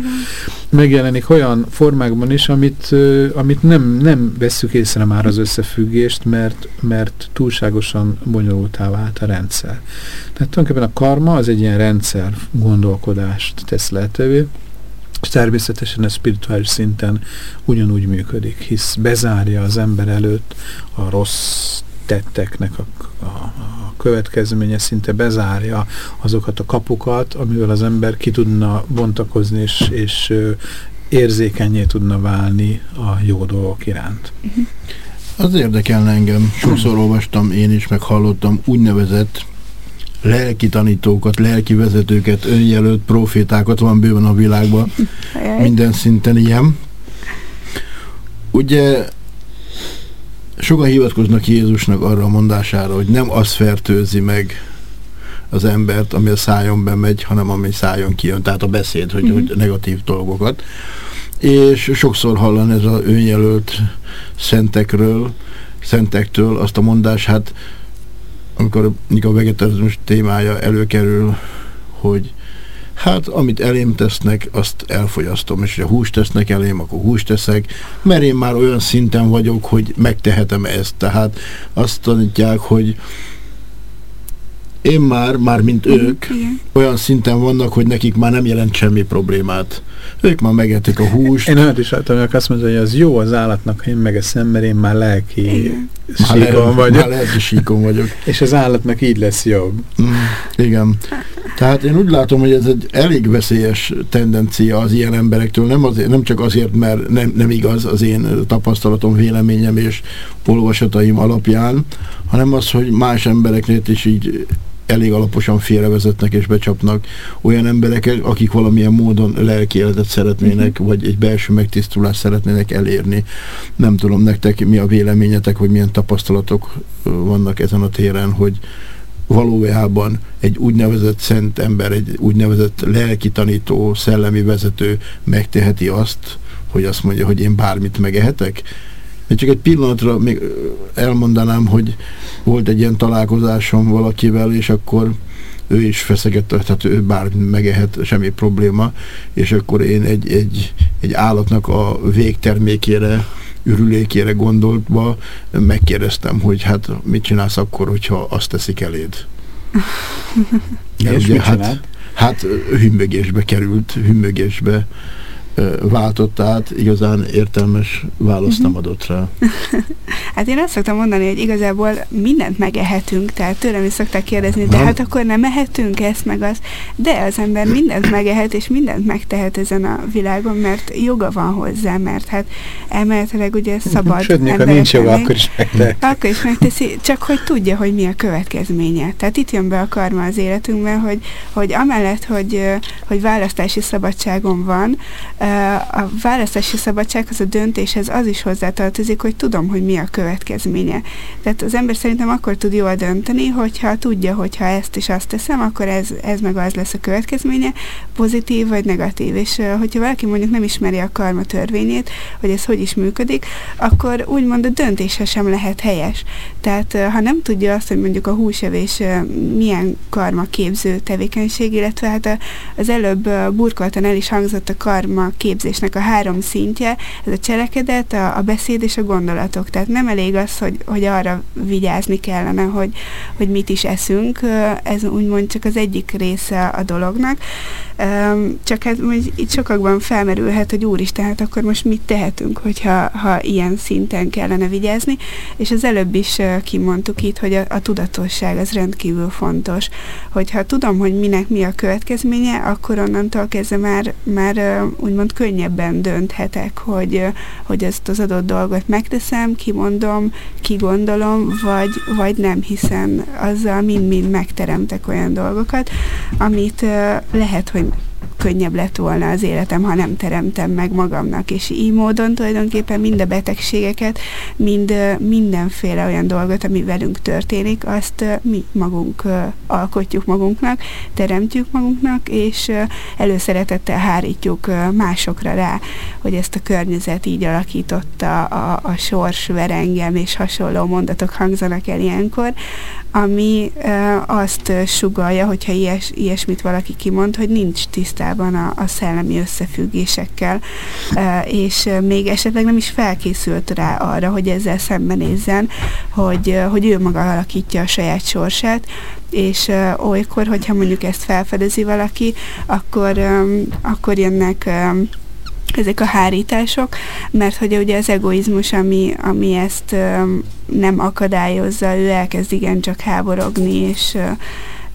megjelenik olyan formákban is, amit, amit nem, nem vesszük észre már az összefüggést, mert, mert túlságosan bonyolultá vált a rendszer. Tehát tulajdonképpen a karma az egy ilyen rendszer gondolkodást tesz lehetővé, és természetesen a spirituális szinten ugyanúgy működik, hisz bezárja az ember előtt a rossz tetteknek a, a, a következménye szinte bezárja azokat a kapukat, amivel az ember ki tudna bontakozni, és, és érzékenyé tudna válni a jó dolgok iránt. Az érdekelne engem. Sokszor olvastam én is, meg hallottam úgynevezett lelki tanítókat, lelki vezetőket, önjelölt profétákat van bőven a világban. Minden szinten ilyen. Ugye sokan hivatkoznak Jézusnak arra a mondására, hogy nem az fertőzi meg az embert, ami a szájon bemegy, hanem ami szájon kijön, tehát a beszéd, hogy, mm -hmm. hogy negatív dolgokat. És sokszor hallan ez az önjelölt szentekről, szentektől azt a mondás, hát amikor a vegetarizmus témája előkerül, hogy hát amit elém tesznek, azt elfogyasztom, és ha húst tesznek elém, akkor húst teszek, mert én már olyan szinten vagyok, hogy megtehetem ezt. Tehát azt tanítják, hogy én már, már mint ők, Igen. olyan szinten vannak, hogy nekik már nem jelent semmi problémát. Ők már megetik a húst. Én olyat is láttam, hogy azt mondja, hogy az jó az állatnak, ha én megeszem, mert én már lelki Igen. síkon vagyok. Már lelki síkon vagyok. És az állatnak így lesz jobb. Mm, igen. Tehát én úgy látom, hogy ez egy elég veszélyes tendencia az ilyen emberektől, nem, azért, nem csak azért, mert nem, nem igaz az én tapasztalatom, véleményem és olvasataim alapján, hanem az, hogy más embereknél is így elég alaposan félrevezetnek és becsapnak olyan embereket, akik valamilyen módon lelki életet szeretnének, vagy egy belső megtisztulást szeretnének elérni. Nem tudom nektek mi a véleményetek, hogy milyen tapasztalatok vannak ezen a téren, hogy valójában egy úgynevezett szent ember, egy úgynevezett lelki tanító, szellemi vezető megteheti azt, hogy azt mondja, hogy én bármit megehetek, én csak egy pillanatra még elmondanám, hogy volt egy ilyen találkozásom valakivel, és akkor ő is feszegette, tehát ő bár megehet, semmi probléma, és akkor én egy, egy, egy állatnak a végtermékére, ürülékére gondoltva megkérdeztem, hogy hát mit csinálsz akkor, hogyha azt teszik eléd. és ugye, hát, hát hümmögésbe került, hümmögésbe váltott át, igazán értelmes választ nem adott rá. Hát én azt szoktam mondani, hogy igazából mindent megehetünk, tehát tőlem is szokták kérdezni, de Nem. hát akkor nem ehetünk ezt meg azt. De az ember mindent megehet, és mindent megtehet ezen a világon, mert joga van hozzá, mert hát elméletileg ugye szabad Sőt, ha nincs joga, akkor is megtehet. Akkor is megteszi, csak hogy tudja, hogy mi a következménye. Tehát itt jön be a karma az életünkben, hogy, hogy amellett, hogy, hogy választási szabadságom van, a választási szabadsághoz, a döntéshez az is hozzátartozik, hogy tudom, hogy mi a következménye. Tehát az ember szerintem akkor tud jól dönteni, hogyha tudja, hogyha ezt és azt teszem, akkor ez, ez meg az lesz a következménye, pozitív vagy negatív. És hogyha valaki mondjuk nem ismeri a karma törvényét, hogy ez hogy is működik, akkor úgymond a döntése sem lehet helyes. Tehát ha nem tudja azt, hogy mondjuk a húsevés milyen karma képző tevékenység, illetve hát az előbb burkoltan el is hangzott a karma képzésnek a három szintje, ez a cselekedet, a, a beszéd és a gondolatok. Tehát nem elég az, hogy, hogy arra vigyázni kellene, hogy, hogy mit is eszünk, ez úgymond csak az egyik része a dolognak. Csak hát itt sokakban felmerülhet, hogy úristen, hát akkor most mit tehetünk, hogyha ha ilyen szinten kellene vigyázni, és az előbb is kimondtuk itt, hogy a, a tudatosság az rendkívül fontos, hogyha tudom, hogy minek mi a következménye, akkor onnantól kezdve már, már ö, úgymond könnyebben dönthetek, hogy, hogy ezt az adott dolgot megteszem, kimondom, kigondolom, vagy, vagy nem, hiszen azzal mind-mind megteremtek olyan dolgokat, amit lehet, hogy könnyebb lett volna az életem, ha nem teremtem meg magamnak, és így módon tulajdonképpen mind a betegségeket, mind mindenféle olyan dolgot, ami velünk történik, azt mi magunk alkotjuk magunknak, teremtjük magunknak, és előszeretettel hárítjuk másokra rá, hogy ezt a környezet így alakította, a, a sors verengem és hasonló mondatok hangzanak el ilyenkor, ami azt sugalja, hogyha ilyes, ilyesmit valaki kimond, hogy nincs tisztában a, a szellemi összefüggésekkel, és még esetleg nem is felkészült rá arra, hogy ezzel szembenézzen, hogy, hogy ő maga alakítja a saját sorsát, és ö, olykor, hogyha mondjuk ezt felfedezi valaki, akkor, ö, akkor jönnek ö, ezek a hárítások, mert hogy ugye az egoizmus, ami, ami ezt ö, nem akadályozza, ő elkezd igencsak háborogni, és ö,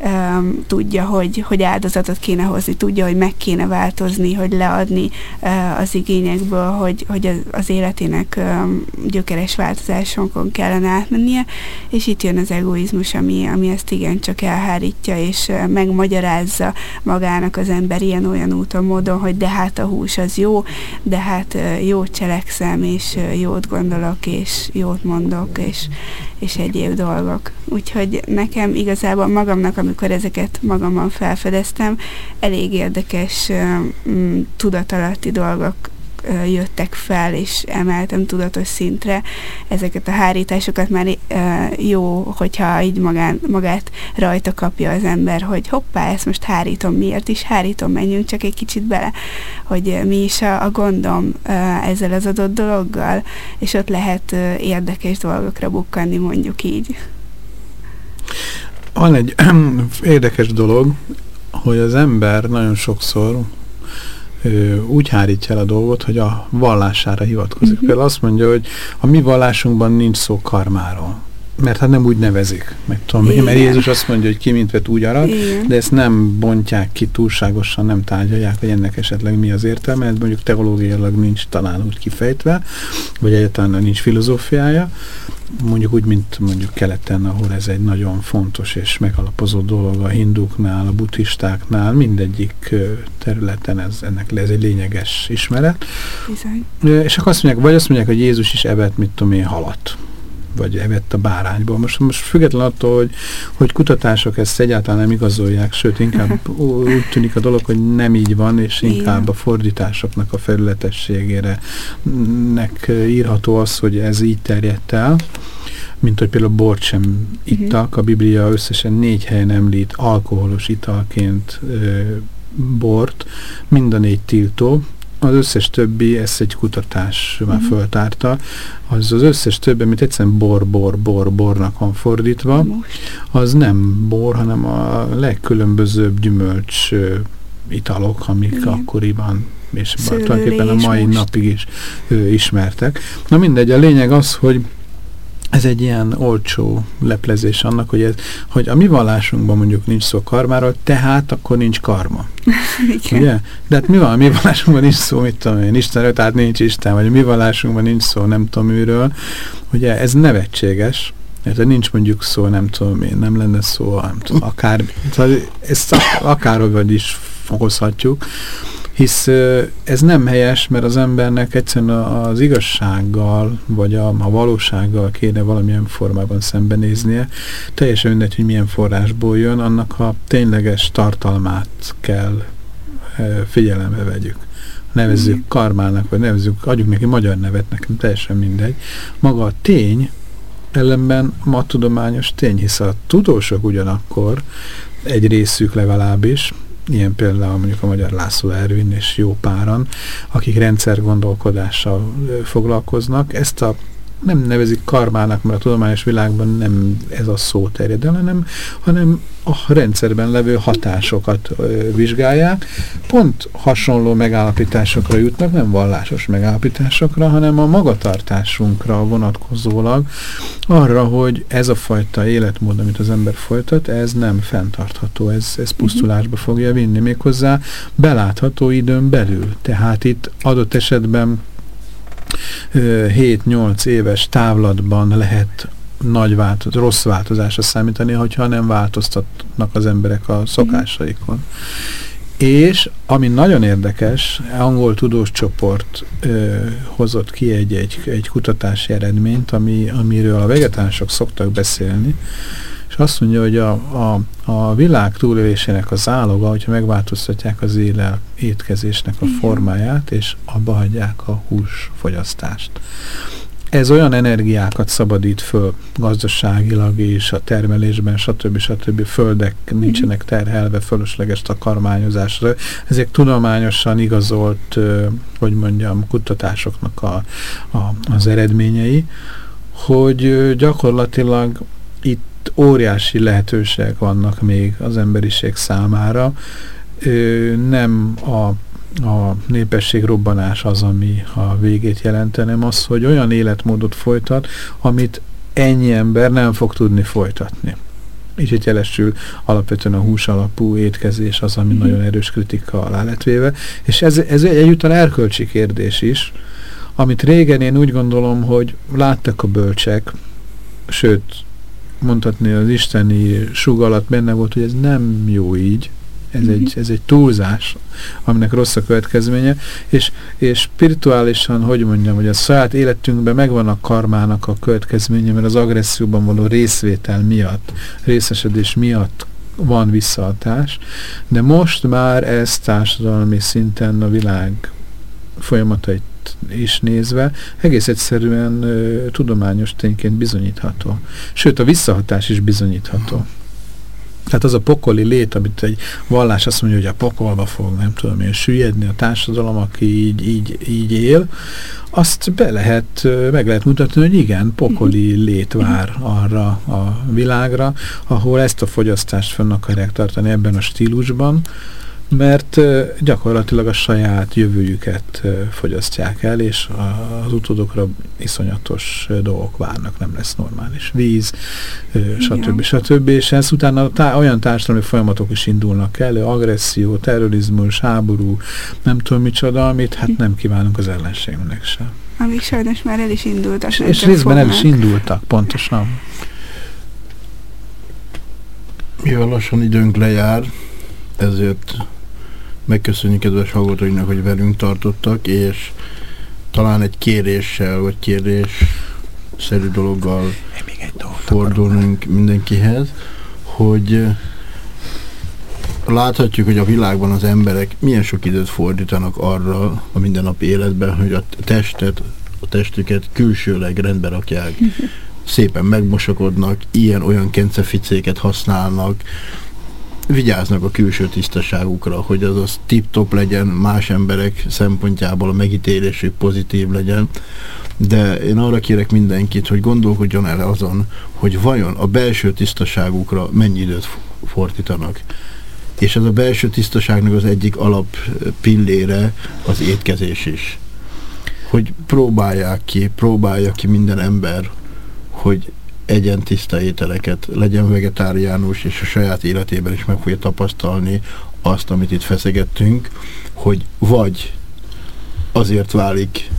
öm, tudja, hogy, hogy áldozatot kéne hozni, tudja, hogy meg kéne változni, hogy leadni ö, az igényekből, hogy, hogy az, az életének öm, gyökeres változásonkon kellene átmennie, és itt jön az egoizmus, ami, ami ezt igencsak elhárítja, és ö, megmagyarázza magának az ember ilyen-olyan úton, módon, hogy de hát a hús az jó, de hát ö, jót cselekszem, és ö, jót gondolok, és jót mondok, és, és egyéb dolgok. Úgyhogy nekem igazából magamnak, amikor ezeket magamban felfedeztem, elég érdekes mm, tudatalatti dolgok jöttek fel, és emeltem tudatos szintre ezeket a hárításokat, már jó, hogyha így magán, magát rajta kapja az ember, hogy hoppá, ezt most hárítom, miért is hárítom, menjünk csak egy kicsit bele, hogy mi is a, a gondom ezzel az adott dologgal, és ott lehet érdekes dolgokra bukkanni, mondjuk így. Van egy érdekes dolog, hogy az ember nagyon sokszor ö, úgy hárítja el a dolgot, hogy a vallására hivatkozik. Mhm. Például azt mondja, hogy a mi vallásunkban nincs szó karmáról. Mert hát nem úgy nevezik. Meg tudom mert. Jézus azt mondja, hogy ki mint vett úgy arad, Igen. de ezt nem bontják ki túlságosan, nem tárgyalják, hogy ennek esetleg mi az értelme, ez mondjuk teológiailag nincs talán úgy kifejtve, vagy egyáltalán nincs filozófiája, mondjuk úgy, mint mondjuk keleten, ahol ez egy nagyon fontos és megalapozott dolog a hinduknál, a buddhistáknál, mindegyik területen ez, ennek ez egy lényeges ismeret. Bizony. És akkor azt mondják, vagy azt mondják, hogy Jézus is evett, mit tudom én, halat vagy evett a bárányból. Most, most független attól, hogy, hogy kutatások ezt egyáltalán nem igazolják, sőt, inkább úgy tűnik a dolog, hogy nem így van, és inkább a fordításoknak a felületességére nek írható az, hogy ez így terjedt el, mint hogy például bort sem ittak. A Biblia összesen négy helyen említ alkoholos italként ö, bort, mind a négy tiltó, az összes többi, ez egy kutatás már Mhm. föltárta, az az összes többi, amit egyszerűen bor, bor, bor, bornak van fordítva, az nem bor, hanem a legkülönbözőbb gyümölcs italok, amik Igen. akkoriban és Szőlőlé tulajdonképpen a mai most. napig is ö, ismertek. Na mindegy, a lényeg az, hogy ez egy ilyen olcsó leplezés annak, hogy, ez, hogy a mi vallásunkban mondjuk nincs szó karmáról, tehát akkor nincs karma. Igen. Ugye? De hát mi van, a mi vallásunkban nincs szó, mit tudom én, Istenről, tehát nincs Isten, vagy a mi vallásunkban nincs szó, nem tudom miről. Ugye ez nevetséges, mert nincs mondjuk szó, nem tudom én, nem lenne szó, nem tudom, akár, ezt akárhogy is fokozhatjuk, hisz ez nem helyes, mert az embernek egyszerűen az igazsággal, vagy a, a valósággal kéne valamilyen formában szembenéznie. Teljesen mindegy, hogy milyen forrásból jön, annak a tényleges tartalmát kell figyelembe vegyük. Nevezzük Mhm. karmának, vagy nevezzük, adjuk neki magyar nevet, nekem teljesen mindegy. Maga a tény, ellenben ma tudományos tény, hisz a tudósok ugyanakkor, egy részük legalábbis, ilyen például mondjuk a magyar László Ervin és jó páran, akik rendszergondolkodással foglalkoznak, ezt a nem nevezik karmának, mert a tudományos világban nem ez a szó terjed hanem, hanem a rendszerben levő hatásokat ö, vizsgálják. Pont hasonló megállapításokra jutnak, nem vallásos megállapításokra, hanem a magatartásunkra vonatkozólag arra, hogy ez a fajta életmód, amit az ember folytat, ez nem fenntartható, ez, ez pusztulásba fogja vinni méghozzá belátható időn belül. Tehát itt adott esetben 7-8 éves távlatban lehet nagy változ, rossz változásra számítani, hogyha nem változtatnak az emberek a szokásaikon. És ami nagyon érdekes, angol tudós csoport ö, hozott ki egy, egy, egy kutatási eredményt, ami, amiről a vegetánsok szoktak beszélni, és azt mondja, hogy a, a, a világ túlélésének a záloga, hogyha megváltoztatják az élel étkezésnek a formáját, és abba hagyják a húsfogyasztást. Ez olyan energiákat szabadít föl gazdaságilag és a termelésben, stb. stb. földek nincsenek terhelve fölösleges takarmányozásra. Ezek tudományosan igazolt, hogy mondjam, kutatásoknak a, a, az eredményei, hogy gyakorlatilag itt óriási lehetőségek vannak még az emberiség számára. Ö, nem a a népesség robbanás az, ami a végét jelentene, hanem az, hogy olyan életmódot folytat, amit ennyi ember nem fog tudni folytatni. Így itt jelesül alapvetően a hús alapú étkezés az, ami Mhm. nagyon erős kritika alá lett véve, és ez, ez egy egyúttal erkölcsi kérdés is, amit régen én úgy gondolom, hogy láttak a bölcsek, sőt, mondhatni az isteni sugalat benne volt, hogy ez nem jó így, ez, egy, ez egy túlzás, aminek rossz a következménye, és, és spirituálisan, hogy mondjam, hogy a saját életünkben megvan a karmának a következménye, mert az agresszióban való részvétel miatt, részesedés miatt van visszahatás, de most már ez társadalmi szinten a világ folyamatait is nézve egész egyszerűen ö, tudományos tényként bizonyítható. Sőt, a visszahatás is bizonyítható. Tehát az a pokoli lét, amit egy vallás azt mondja, hogy a pokolba fog, nem tudom én, süllyedni a társadalom, aki így, így, így él, azt be lehet, meg lehet mutatni, hogy igen, pokoli lét vár arra a világra, ahol ezt a fogyasztást fönn akarják tartani ebben a stílusban, mert gyakorlatilag a saját jövőjüket fogyasztják el, és az utódokra iszonyatos dolgok várnak, nem lesz normális víz, stb. Stb. És ez utána tá olyan társadalmi folyamatok is indulnak elő, agresszió, terrorizmus, háború, nem tudom micsoda, amit hát nem kívánunk az ellenségünknek sem. Amik sajnos már el is indultak. És, nem és részben el is fognak. indultak, pontosan. Mivel lassan időnk lejár, ezért megköszönjük kedves hallgatóinknak, hogy velünk tartottak, és talán egy kéréssel, vagy dologgal Én még egy dolgot fordulnunk mindenkihez, hogy láthatjuk, hogy a világban az emberek milyen sok időt fordítanak arra a mindennapi életben, hogy a testet, a testüket külsőleg rendbe rakják, szépen megmosakodnak, ilyen-olyan kenceficéket használnak, vigyáznak a külső tisztaságukra, hogy az az tip-top legyen, más emberek szempontjából a megítélésük pozitív legyen, de én arra kérek mindenkit, hogy gondolkodjon el azon, hogy vajon a belső tisztaságukra mennyi időt fordítanak. És ez a belső tisztaságnak az egyik alap pillére az étkezés is. Hogy próbálják ki, próbálja ki minden ember, hogy egyen tiszta ételeket, legyen vegetáriánus, és a saját életében is meg fogja tapasztalni azt, amit itt feszegettünk, hogy vagy azért válik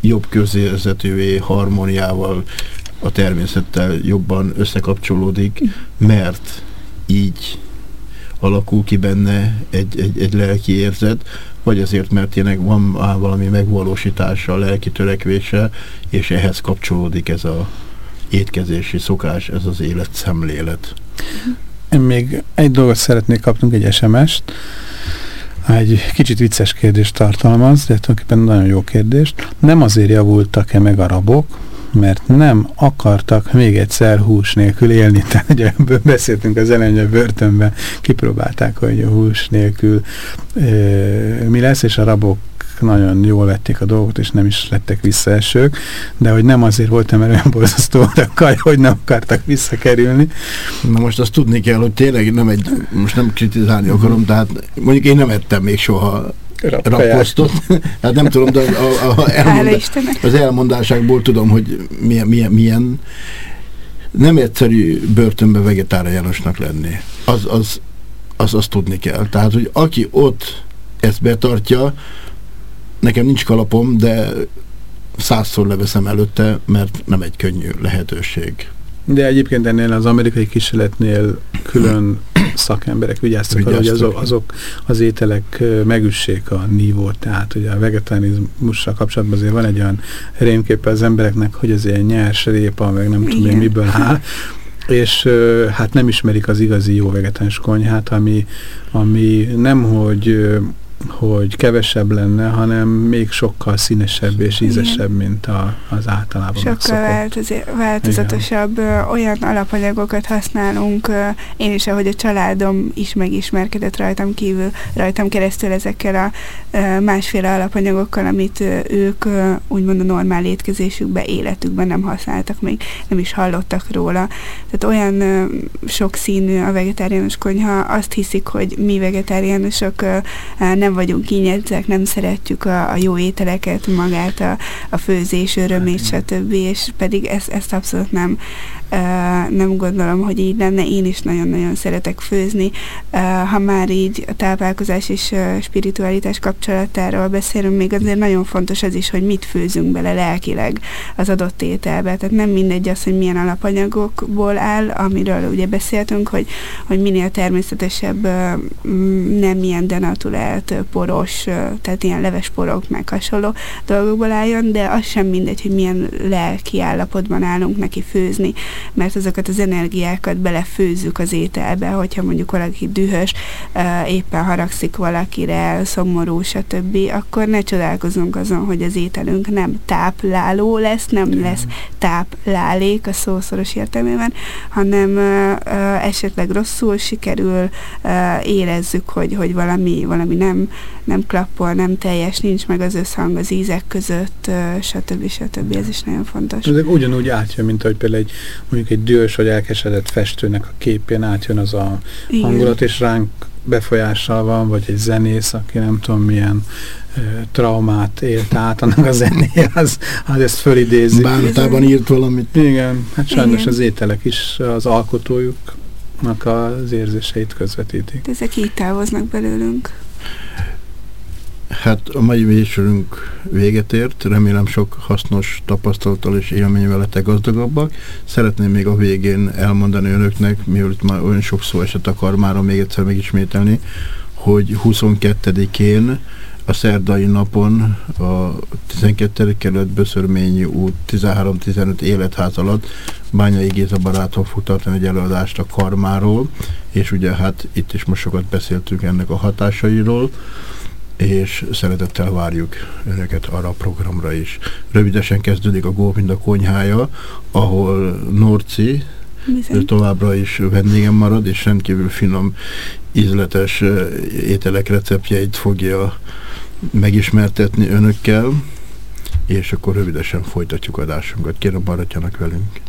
jobb közérzetűvé, harmóniával, a természettel jobban összekapcsolódik, mert így alakul ki benne egy, egy, egy lelki érzet, vagy azért, mert tényleg van valami megvalósítása, lelki törekvése, és ehhez kapcsolódik ez a étkezési szokás, ez az életszemlélet. Én még egy dolgot szeretnék kapnunk, egy SMS-t. Egy kicsit vicces kérdést tartalmaz, de tulajdonképpen nagyon jó kérdést. Nem azért javultak-e meg a rabok, mert nem akartak még egyszer hús nélkül élni. Tehát ugye beszéltünk az elején, börtönben kipróbálták, hogy a hús nélkül e, mi lesz, és a rabok nagyon jól vették a dolgot, és nem is lettek visszaesők, de hogy nem azért voltam, mert olyan borzasztó a kaj, hogy nem akartak visszakerülni. Na most azt tudni kell, hogy tényleg nem egy, most nem kritizálni akarom, tehát mondjuk én nem ettem még soha raposztot. hát nem tudom, de a, a, a elmondá, az elmondásákból tudom, hogy milyen, milyen, milyen nem egyszerű börtönbe vegetáriánusnak lenni. Az, az, az, az tudni kell. Tehát, hogy aki ott ezt betartja, nekem nincs kalapom, de százszor leveszem előtte, mert nem egy könnyű lehetőség. De egyébként ennél az amerikai kísérletnél külön szakemberek vigyáztak arra, hogy azok, azok az ételek megüssék a nívót, tehát ugye a vegetarianizmussal kapcsolatban azért van egy olyan rémképe az embereknek, hogy az ilyen nyers répa, meg nem tudom én miből áll, és hát nem ismerik az igazi jó vegetáns konyhát, ami, ami nem, hogy hogy kevesebb lenne, hanem még sokkal színesebb és ízesebb, Igen. mint a, az általában Sokkal változ, változatosabb Igen. olyan alapanyagokat használunk. Én is, ahogy a családom is megismerkedett rajtam kívül, rajtam keresztül ezekkel a másféle alapanyagokkal, amit ők úgymond a normál étkezésükben, életükben nem használtak még, nem is hallottak róla. Tehát olyan sokszínű a vegetáriánus konyha, azt hiszik, hogy mi vegetáriánusok nem nem vagyunk kényedzek, nem szeretjük a, a jó ételeket, magát a, a főzés örömét, stb. És pedig ezt, ezt abszolút nem, nem gondolom, hogy így lenne. Én is nagyon-nagyon szeretek főzni. Ha már így a táplálkozás és spiritualitás kapcsolatáról beszélünk, még azért nagyon fontos az is, hogy mit főzünk bele lelkileg az adott ételbe. Tehát nem mindegy az, hogy milyen alapanyagokból áll, amiről ugye beszéltünk, hogy, hogy minél természetesebb, nem ilyen denaturált, poros, tehát ilyen levesporok, meg hasonló dolgokból álljon, de az sem mindegy, hogy milyen lelki állapotban állunk neki főzni mert azokat az energiákat belefőzzük az ételbe, hogyha mondjuk valaki dühös, éppen haragszik valakire, szomorú, stb., akkor ne csodálkozunk azon, hogy az ételünk nem tápláló lesz, nem lesz táplálék a szószoros értelmében, hanem esetleg rosszul sikerül, érezzük, hogy, hogy valami, valami nem, nem klappol, nem teljes, nincs meg az összhang az ízek között, stb. stb. Ez is nagyon fontos. Ez ugyanúgy átjön, mint hogy például egy mondjuk egy dühös vagy elkeseredett festőnek a képén átjön az a Igen. hangulat, és ránk befolyással van, vagy egy zenész, aki nem tudom milyen ö, traumát élt át annak a zenéje, az, az ezt fölidézi. Bánatában írt valamit. Igen, hát sajnos Igen. az ételek is az alkotójuknak az érzéseit közvetítik. De ezek így távoznak belőlünk. Hát a mai műsorunk véget ért, remélem sok hasznos tapasztalattal és élményvel lettek gazdagabbak. Szeretném még a végén elmondani önöknek, mivel már olyan sok szó esett akar már még egyszer megismételni, hogy 22-én a szerdai napon a 12. kerület Böszörményi út 13-15 életház alatt Bányai Géza barátom fog tartani egy előadást a karmáról, és ugye hát itt is most sokat beszéltünk ennek a hatásairól, és szeretettel várjuk önöket arra a programra is. Rövidesen kezdődik a Góvinda konyhája, ahol Norci Bizony. továbbra is vendégem marad, és rendkívül finom, ízletes ételek receptjeit fogja megismertetni önökkel, és akkor rövidesen folytatjuk adásunkat. Kérem, maradjanak velünk.